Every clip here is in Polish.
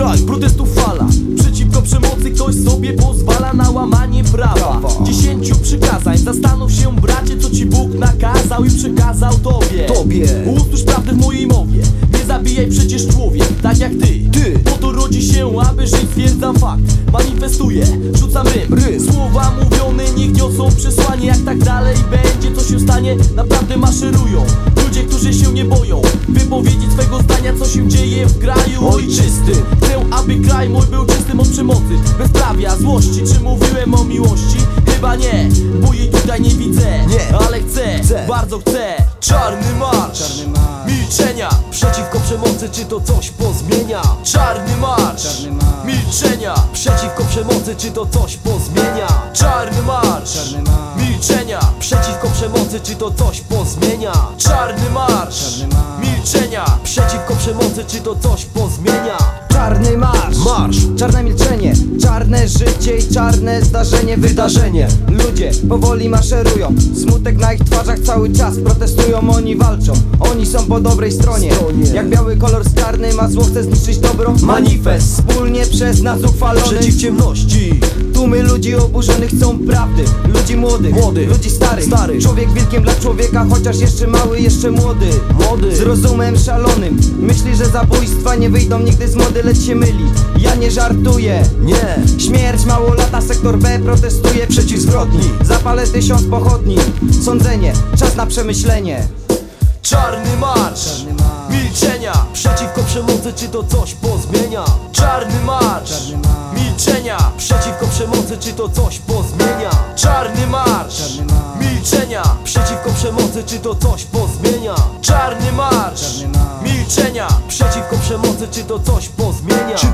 kraj, protestów fala. Przeciwko przemocy ktoś sobie pozwala na łamanie prawa. Dziesięciu przykazań, zastanów się bracie co ci Bóg nakazał i przekazał tobie. Tobie. Usłysz prawdę w mojej mowie. Nie zabijaj przecież człowiek, tak jak ty. Ty. Po to rodzi się, aby żyć, stwierdzam fakt. Manifestuję, rzucam rym, Rym. Słowa mówione niech niosą przesłanie. Jak tak dalej będzie, co się stanie Naprawdę maszerują boją Wypowiedzieć swego zdania, co się dzieje w kraju ojczystym Chcę, aby kraj mój był czystym od przemocy Bezprawia, złości, czy mówiłem o miłości? Chyba nie, bo jej tutaj nie widzę Nie. Ale chcę, Chcę. bardzo chcę Czarny marsz, Czarny marsz. Milczenia Przeciwko przemocy, czy to coś pozmienia? Czarny marsz, Czarny marsz. milczenia Przeciwko przemocy, czy to coś pozmienia? Czarny marsz, Czarny marsz. milczenia Przeciwko przemocy, czy to coś pozmienia? Czarny marsz, Czarny marsz. milczenia Przeciwko przemocy, czy to coś pozmienia? Czarny marsz, Marsz. czarne milczenie, czarne życie i czarne zdarzenie, wydarzenie. Ludzie powoli maszerują, smutek na ich twarzach cały czas Protestują, oni walczą, oni są po dobrej stronie. Jak biały kolor z czarnym, a zło chce zniszczyć dobro. Manifest. Wspólnie przez nas uchwalony. Przeciw ciemności. Tłumy ludzi oburzonych chcą prawdy. Ludzi młodych, Młodych. ludzi starych. Starych. Człowiek wilkiem dla człowieka, chociaż jeszcze mały, jeszcze młody. Młody. Z rozumem szalonym. Myśli, że zabójstwa nie wyjdą nigdy z mody, lecz się myli. Ja nie żartuję. Nie Śmierć mało lata, sektor B protestuje przeciw zbrodni Zapalę tysiąc pochodni Sądzenie, czas na przemyślenie Czarny marsz, Czarny marsz. milczenia Przeciwko przemocy, czy to coś pozmienia? Czarny marsz, Czarny marsz. milczenia Przeciwko przemocy, czy to coś pozmienia? Czarny marsz, Czarny marsz. milczenia Przeciwko przemocy, czy to coś pozmienia? Czarny marsz, Czarny marsz. milczenia Przeciwko przemocy, czy to coś pozmienia? Czy.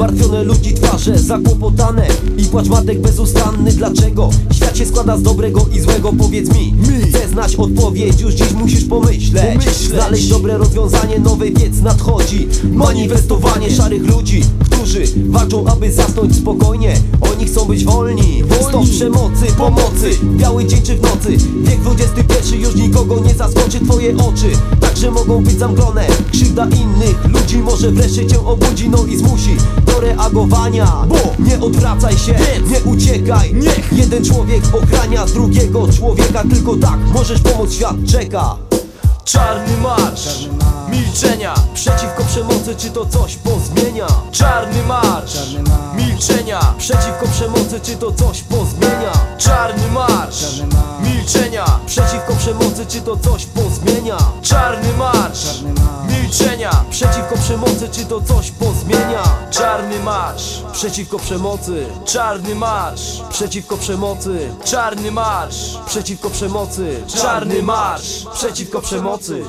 Zmartwione ludzi twarze, zakłopotane. I płacz matek bezustanny, dlaczego? Świat się składa z dobrego i złego, powiedz mi. Mi. Chcę znać odpowiedź, już dziś musisz pomyśleć. Pomyśleć. Znaleźć dobre rozwiązanie, nowy wiec nadchodzi. Manifestowanie szarych ludzi, którzy walczą, aby zasnąć spokojnie. Oni chcą być wolni, stop przemocy, pomocy. Biały dzień czy w nocy, wiek XXI już nikogo nie zaskoczy Twoje oczy. Także mogą być zamglone. Krzywda innych ludzi może wreszcie cię obudzi No i zmusi do reagowania Bo nie odwracaj się, nie uciekaj niech Jeden człowiek ochrania drugiego człowieka Tylko tak możesz pomóc, świat czeka Czarny marsz, milczenia Przeciwko przemocy, czy to coś pozmienia? Czarny marsz, milczenia Przeciwko przemocy, czy to coś pozmienia? Czarny marsz, milczenia Przeciwko przemocy, czy to coś pozmienia? Czarny marsz. Milczenia Przeciwko przemocy, czy to coś pozmienia? Czarny marsz, Przeciwko przemocy, czarny marsz, przeciwko przemocy, czarny marsz, przeciwko przemocy, czarny marsz, przeciwko przemocy.